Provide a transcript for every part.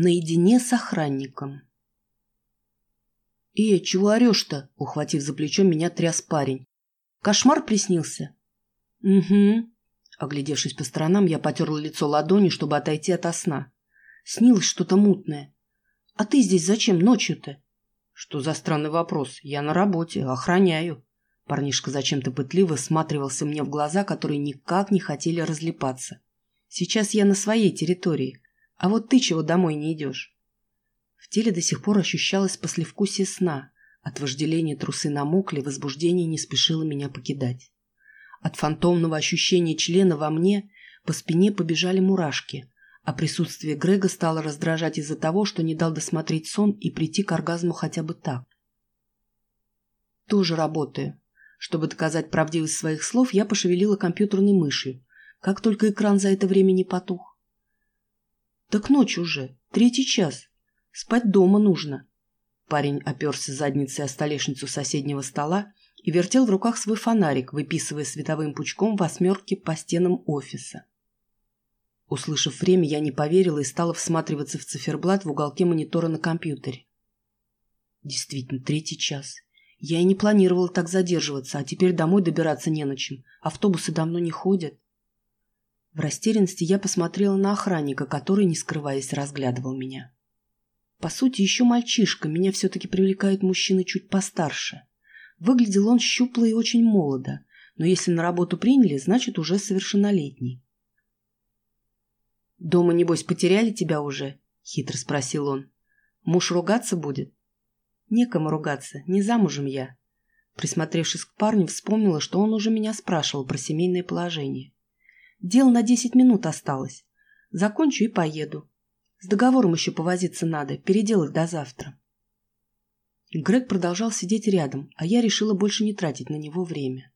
Наедине с охранником. «Э, чего орешь-то?» — ухватив за плечо, меня тряс парень. «Кошмар приснился?» «Угу». Оглядевшись по сторонам, я потерла лицо ладони, чтобы отойти от сна. Снилось что-то мутное. «А ты здесь зачем ночью-то?» «Что за странный вопрос? Я на работе, охраняю». Парнишка зачем-то пытливо всматривался мне в глаза, которые никак не хотели разлипаться. «Сейчас я на своей территории, а вот ты чего домой не идешь?» В теле до сих пор ощущалось послевкусие сна. От вожделения трусы намокли, возбуждение не спешило меня покидать. От фантомного ощущения члена во мне по спине побежали мурашки, а присутствие Грега стало раздражать из-за того, что не дал досмотреть сон и прийти к оргазму хотя бы так. Тоже работаю. Чтобы доказать правдивость своих слов, я пошевелила компьютерной мышью, как только экран за это время не потух. Так ночь уже, третий час. Спать дома нужно. Парень оперся задницей о столешницу соседнего стола и вертел в руках свой фонарик, выписывая световым пучком восьмерки по стенам офиса. Услышав время, я не поверила и стала всматриваться в циферблат в уголке монитора на компьютере. Действительно, третий час. Я и не планировала так задерживаться, а теперь домой добираться не на чем. Автобусы давно не ходят. В растерянности я посмотрела на охранника, который, не скрываясь, разглядывал меня. По сути, еще мальчишка, меня все-таки привлекают мужчины чуть постарше. Выглядел он щупло и очень молодо, но если на работу приняли, значит, уже совершеннолетний. «Дома, небось, потеряли тебя уже?» — хитро спросил он. «Муж ругаться будет?» «Некому ругаться, не замужем я». Присмотревшись к парню, вспомнила, что он уже меня спрашивал про семейное положение. «Дел на десять минут осталось. Закончу и поеду. С договором еще повозиться надо, переделать до завтра. Грег продолжал сидеть рядом, а я решила больше не тратить на него время.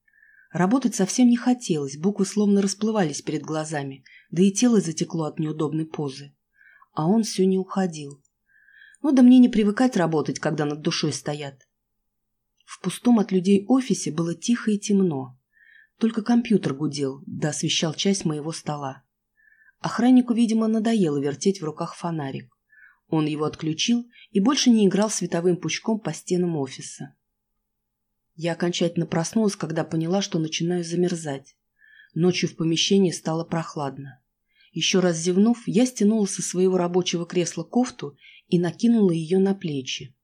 Работать совсем не хотелось, буквы словно расплывались перед глазами, да и тело затекло от неудобной позы. А он все не уходил. Ну да мне не привыкать работать, когда над душой стоят. В пустом от людей офисе было тихо и темно. Только компьютер гудел, да освещал часть моего стола. Охраннику, видимо, надоело вертеть в руках фонарик. Он его отключил и больше не играл световым пучком по стенам офиса. Я окончательно проснулась, когда поняла, что начинаю замерзать. Ночью в помещении стало прохладно. Еще раз зевнув, я стянула со своего рабочего кресла кофту и накинула ее на плечи.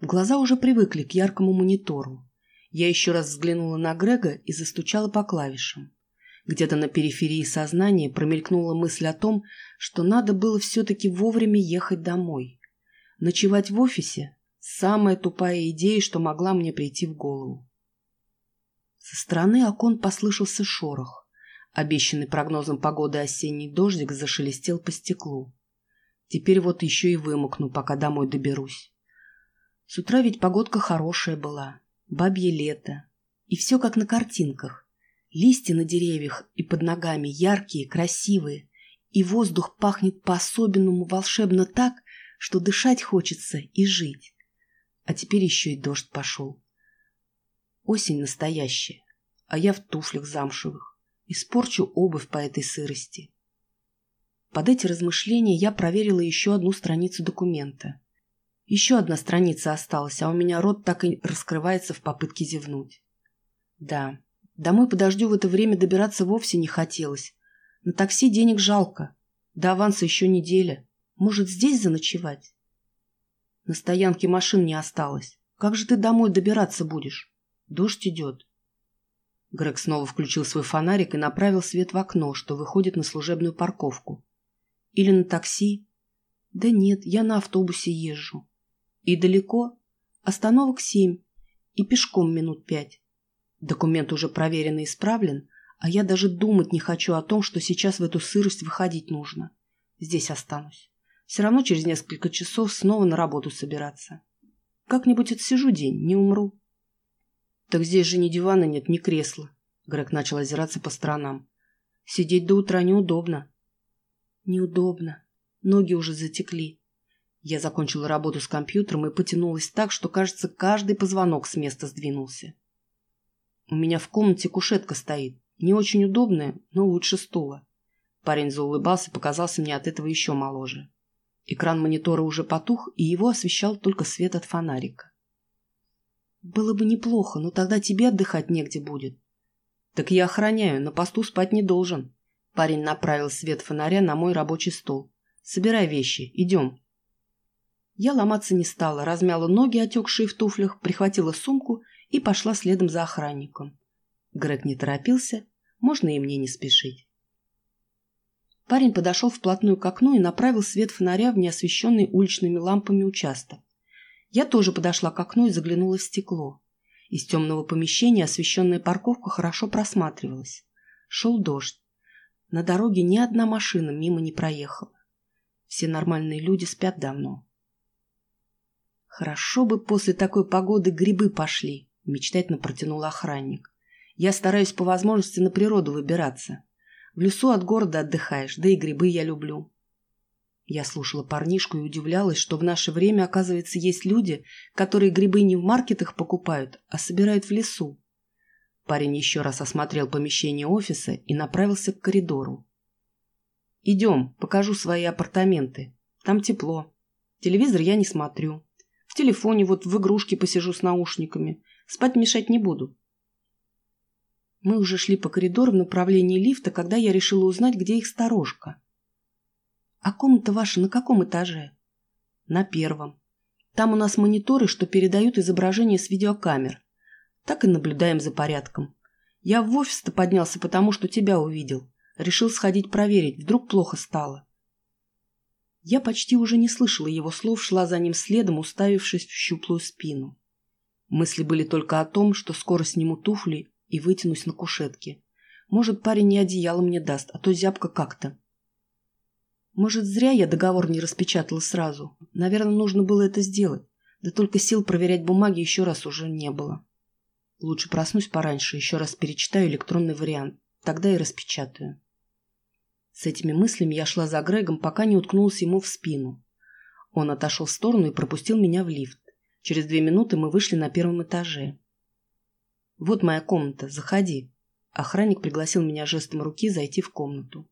Глаза уже привыкли к яркому монитору. Я еще раз взглянула на Грега и застучала по клавишам. Где-то на периферии сознания промелькнула мысль о том, что надо было все-таки вовремя ехать домой. Ночевать в офисе – самая тупая идея, что могла мне прийти в голову. Со стороны окон послышался шорох. Обещанный прогнозом погоды осенний дождик зашелестел по стеклу. Теперь вот еще и вымокну, пока домой доберусь. С утра ведь погодка хорошая была, бабье лето. И все как на картинках. Листья на деревьях и под ногами яркие, красивые, и воздух пахнет по-особенному волшебно так, что дышать хочется и жить. А теперь еще и дождь пошел. Осень настоящая, а я в туфлях замшевых. Испорчу обувь по этой сырости. Под эти размышления я проверила еще одну страницу документа. Еще одна страница осталась, а у меня рот так и раскрывается в попытке зевнуть. Да, Домой по дождю в это время добираться вовсе не хотелось. На такси денег жалко. До аванса еще неделя. Может, здесь заночевать? На стоянке машин не осталось. Как же ты домой добираться будешь? Дождь идет. Грег снова включил свой фонарик и направил свет в окно, что выходит на служебную парковку. Или на такси? Да нет, я на автобусе езжу. И далеко? Остановок семь. И пешком минут пять. Документ уже проверен и исправлен, а я даже думать не хочу о том, что сейчас в эту сырость выходить нужно. Здесь останусь. Все равно через несколько часов снова на работу собираться. Как-нибудь отсижу день, не умру. Так здесь же ни дивана нет, ни кресла. Грег начал озираться по сторонам. Сидеть до утра неудобно. Неудобно. Ноги уже затекли. Я закончила работу с компьютером и потянулась так, что, кажется, каждый позвонок с места сдвинулся. У меня в комнате кушетка стоит. Не очень удобная, но лучше стула. Парень заулыбался, показался мне от этого еще моложе. Экран монитора уже потух, и его освещал только свет от фонарика. «Было бы неплохо, но тогда тебе отдыхать негде будет». «Так я охраняю, на посту спать не должен». Парень направил свет фонаря на мой рабочий стол. «Собирай вещи, идем». Я ломаться не стала, размяла ноги, отекшие в туфлях, прихватила сумку и пошла следом за охранником. Грег не торопился, можно и мне не спешить. Парень подошел вплотную к окну и направил свет фонаря в неосвещенный уличными лампами участок. Я тоже подошла к окну и заглянула в стекло. Из темного помещения освещенная парковка хорошо просматривалась. Шел дождь. На дороге ни одна машина мимо не проехала. Все нормальные люди спят давно. «Хорошо бы после такой погоды грибы пошли», — мечтательно протянул охранник. «Я стараюсь по возможности на природу выбираться. В лесу от города отдыхаешь, да и грибы я люблю». Я слушала парнишку и удивлялась, что в наше время, оказывается, есть люди, которые грибы не в маркетах покупают, а собирают в лесу. Парень еще раз осмотрел помещение офиса и направился к коридору. «Идем, покажу свои апартаменты. Там тепло. Телевизор я не смотрю. В телефоне вот в игрушке посижу с наушниками. Спать мешать не буду. Мы уже шли по коридору в направлении лифта, когда я решила узнать, где их сторожка. «А комната ваша на каком этаже?» «На первом. Там у нас мониторы, что передают изображение с видеокамер. Так и наблюдаем за порядком. Я в офис-то поднялся, потому что тебя увидел. Решил сходить проверить, вдруг плохо стало. Я почти уже не слышала его слов, шла за ним следом, уставившись в щуплую спину. Мысли были только о том, что скоро сниму туфли и вытянусь на кушетке. Может, парень не одеяло мне даст, а то зябко как-то. Может, зря я договор не распечатала сразу. Наверное, нужно было это сделать. Да только сил проверять бумаги еще раз уже не было. Лучше проснусь пораньше, еще раз перечитаю электронный вариант. Тогда и распечатаю. С этими мыслями я шла за Грегом, пока не уткнулась ему в спину. Он отошел в сторону и пропустил меня в лифт. Через две минуты мы вышли на первом этаже. «Вот моя комната, заходи». Охранник пригласил меня жестом руки зайти в комнату.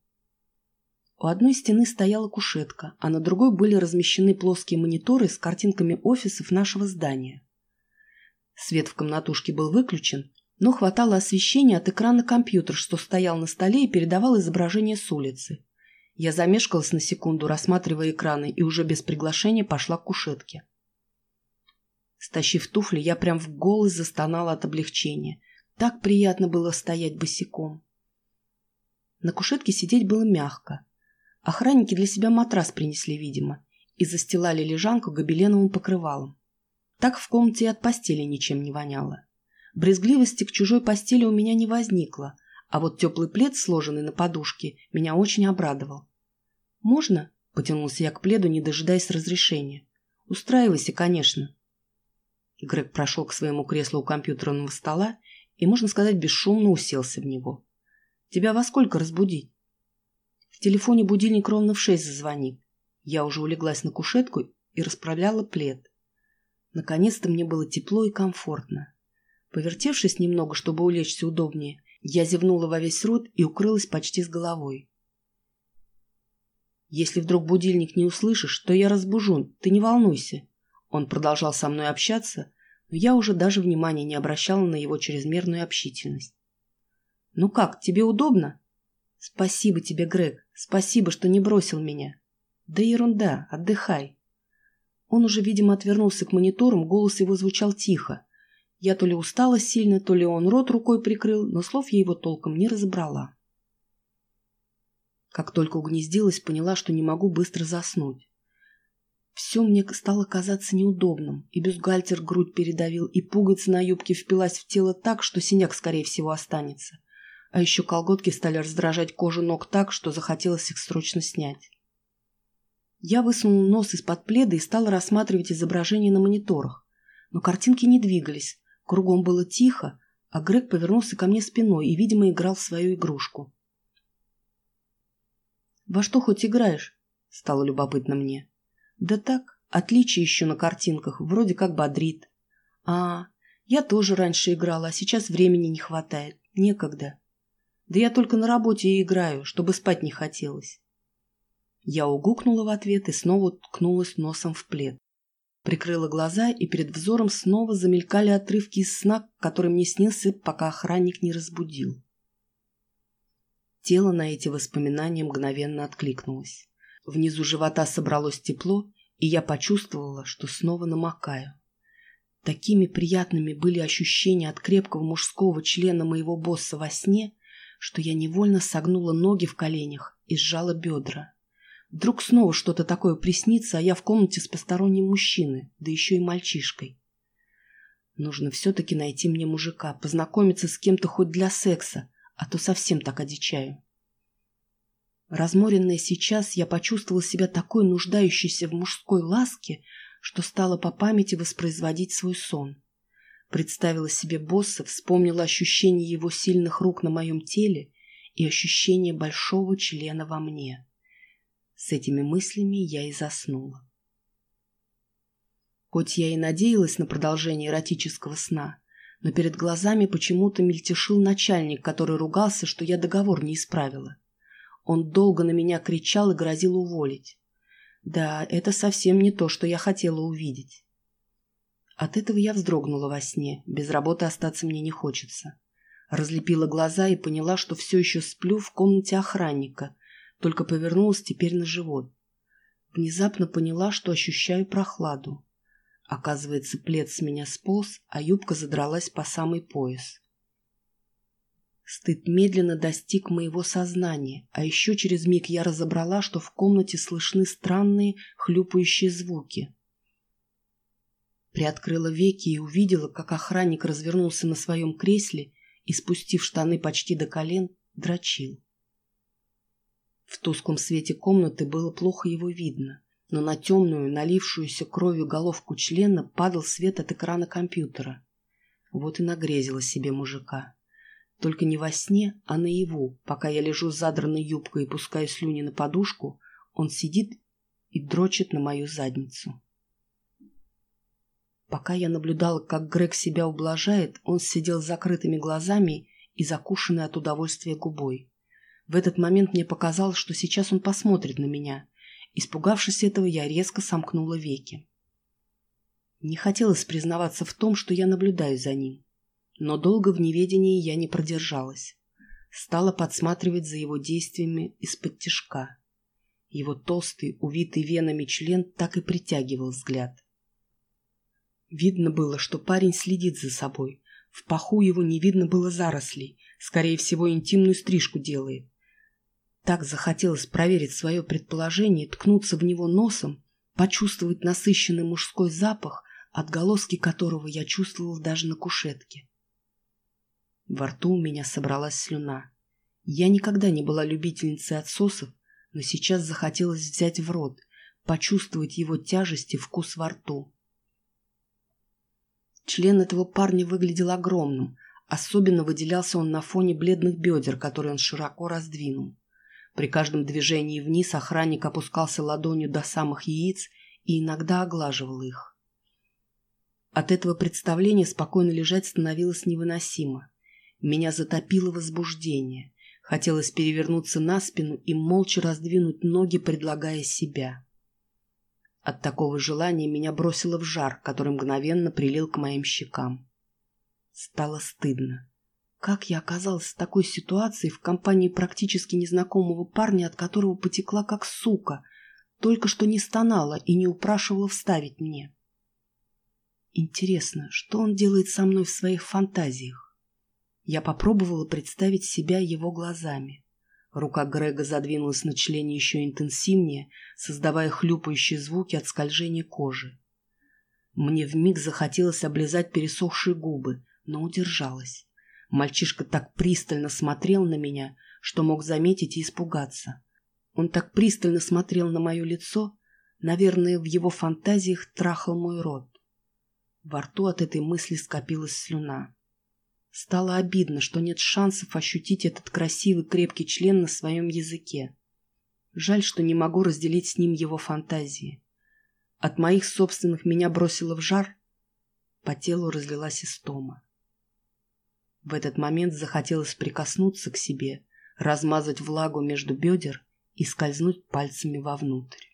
У одной стены стояла кушетка, а на другой были размещены плоские мониторы с картинками офисов нашего здания. Свет в комнатушке был выключен, но хватало освещения от экрана компьютера, что стоял на столе и передавал изображение с улицы. Я замешкалась на секунду, рассматривая экраны, и уже без приглашения пошла к кушетке. Стащив туфли, я прям в голос застонала от облегчения. Так приятно было стоять босиком. На кушетке сидеть было мягко. Охранники для себя матрас принесли, видимо, и застилали лежанку гобеленовым покрывалом. Так в комнате и от постели ничем не воняло. Брезгливости к чужой постели у меня не возникло, а вот теплый плед, сложенный на подушке, меня очень обрадовал. «Можно?» – потянулся я к пледу, не дожидаясь разрешения. «Устраивайся, конечно». Грег прошел к своему креслу у компьютерного стола и, можно сказать, бесшумно уселся в него. «Тебя во сколько разбудить?» В телефоне будильник ровно в шесть зазвонит. Я уже улеглась на кушетку и расправляла плед. Наконец-то мне было тепло и комфортно. Повертевшись немного, чтобы улечься удобнее, я зевнула во весь рот и укрылась почти с головой. «Если вдруг будильник не услышишь, то я разбужу, ты не волнуйся». Он продолжал со мной общаться, но я уже даже внимания не обращала на его чрезмерную общительность. «Ну как, тебе удобно?» «Спасибо тебе, Грег, спасибо, что не бросил меня». «Да ерунда, отдыхай». Он уже, видимо, отвернулся к мониторам, голос его звучал тихо, я то ли устала сильно, то ли он рот рукой прикрыл, но слов я его толком не разобрала. Как только угнездилась, поняла, что не могу быстро заснуть. Все мне стало казаться неудобным, и бюстгальтер грудь передавил, и пуговица на юбке впилась в тело так, что синяк, скорее всего, останется. А еще колготки стали раздражать кожу ног так, что захотелось их срочно снять. Я высунула нос из-под пледа и стала рассматривать изображения на мониторах. Но картинки не двигались, Кругом было тихо, а Грег повернулся ко мне спиной и, видимо, играл в свою игрушку. «Во что хоть играешь?» — стало любопытно мне. «Да так, отличие еще на картинках, вроде как бодрит. А, я тоже раньше играла, а сейчас времени не хватает, некогда. Да я только на работе и играю, чтобы спать не хотелось». Я угукнула в ответ и снова ткнулась носом в плед. Прикрыла глаза, и перед взором снова замелькали отрывки из сна, который мне снился, пока охранник не разбудил. Тело на эти воспоминания мгновенно откликнулось. Внизу живота собралось тепло, и я почувствовала, что снова намокаю. Такими приятными были ощущения от крепкого мужского члена моего босса во сне, что я невольно согнула ноги в коленях и сжала бедра. Вдруг снова что-то такое приснится, а я в комнате с посторонним мужчиной, да еще и мальчишкой. Нужно все-таки найти мне мужика, познакомиться с кем-то хоть для секса, а то совсем так одичаю. Разморенная сейчас, я почувствовала себя такой нуждающейся в мужской ласке, что стала по памяти воспроизводить свой сон. Представила себе босса, вспомнила ощущение его сильных рук на моем теле и ощущение большого члена во мне. С этими мыслями я и заснула. Хоть я и надеялась на продолжение эротического сна, но перед глазами почему-то мельтешил начальник, который ругался, что я договор не исправила. Он долго на меня кричал и грозил уволить. Да, это совсем не то, что я хотела увидеть. От этого я вздрогнула во сне, без работы остаться мне не хочется. Разлепила глаза и поняла, что все еще сплю в комнате охранника, только повернулась теперь на живот. Внезапно поняла, что ощущаю прохладу. Оказывается, плед с меня сполз, а юбка задралась по самый пояс. Стыд медленно достиг моего сознания, а еще через миг я разобрала, что в комнате слышны странные хлюпающие звуки. Приоткрыла веки и увидела, как охранник развернулся на своем кресле и, спустив штаны почти до колен, дрочил. В тусклом свете комнаты было плохо его видно, но на темную, налившуюся кровью головку члена падал свет от экрана компьютера. Вот и нагрезила себе мужика. Только не во сне, а наяву, пока я лежу с задранной юбкой и пускаю слюни на подушку, он сидит и дрочит на мою задницу. Пока я наблюдала, как Грег себя ублажает, он сидел с закрытыми глазами и закушенной от удовольствия губой. В этот момент мне показалось, что сейчас он посмотрит на меня. Испугавшись этого, я резко сомкнула веки. Не хотелось признаваться в том, что я наблюдаю за ним. Но долго в неведении я не продержалась. Стала подсматривать за его действиями из-под тишка. Его толстый, увитый венами член так и притягивал взгляд. Видно было, что парень следит за собой. В паху его не видно было зарослей. Скорее всего, интимную стрижку делает. Так захотелось проверить свое предположение, ткнуться в него носом, почувствовать насыщенный мужской запах, отголоски которого я чувствовал даже на кушетке. Во рту у меня собралась слюна. Я никогда не была любительницей отсосов, но сейчас захотелось взять в рот, почувствовать его тяжесть и вкус во рту. Член этого парня выглядел огромным, особенно выделялся он на фоне бледных бедер, которые он широко раздвинул. При каждом движении вниз охранник опускался ладонью до самых яиц и иногда оглаживал их. От этого представления спокойно лежать становилось невыносимо. Меня затопило возбуждение. Хотелось перевернуться на спину и молча раздвинуть ноги, предлагая себя. От такого желания меня бросило в жар, который мгновенно прилил к моим щекам. Стало стыдно. Как я оказалась в такой ситуации в компании практически незнакомого парня, от которого потекла как сука, только что не стонала и не упрашивала вставить мне? Интересно, что он делает со мной в своих фантазиях? Я попробовала представить себя его глазами. Рука Грега задвинулась на члене еще интенсивнее, создавая хлюпающие звуки от скольжения кожи. Мне вмиг захотелось облизать пересохшие губы, но удержалась. Мальчишка так пристально смотрел на меня, что мог заметить и испугаться. Он так пристально смотрел на мое лицо, наверное, в его фантазиях трахал мой рот. Во рту от этой мысли скопилась слюна. Стало обидно, что нет шансов ощутить этот красивый крепкий член на своем языке. Жаль, что не могу разделить с ним его фантазии. От моих собственных меня бросило в жар, по телу разлилась истома. В этот момент захотелось прикоснуться к себе, размазать влагу между бедер и скользнуть пальцами вовнутрь.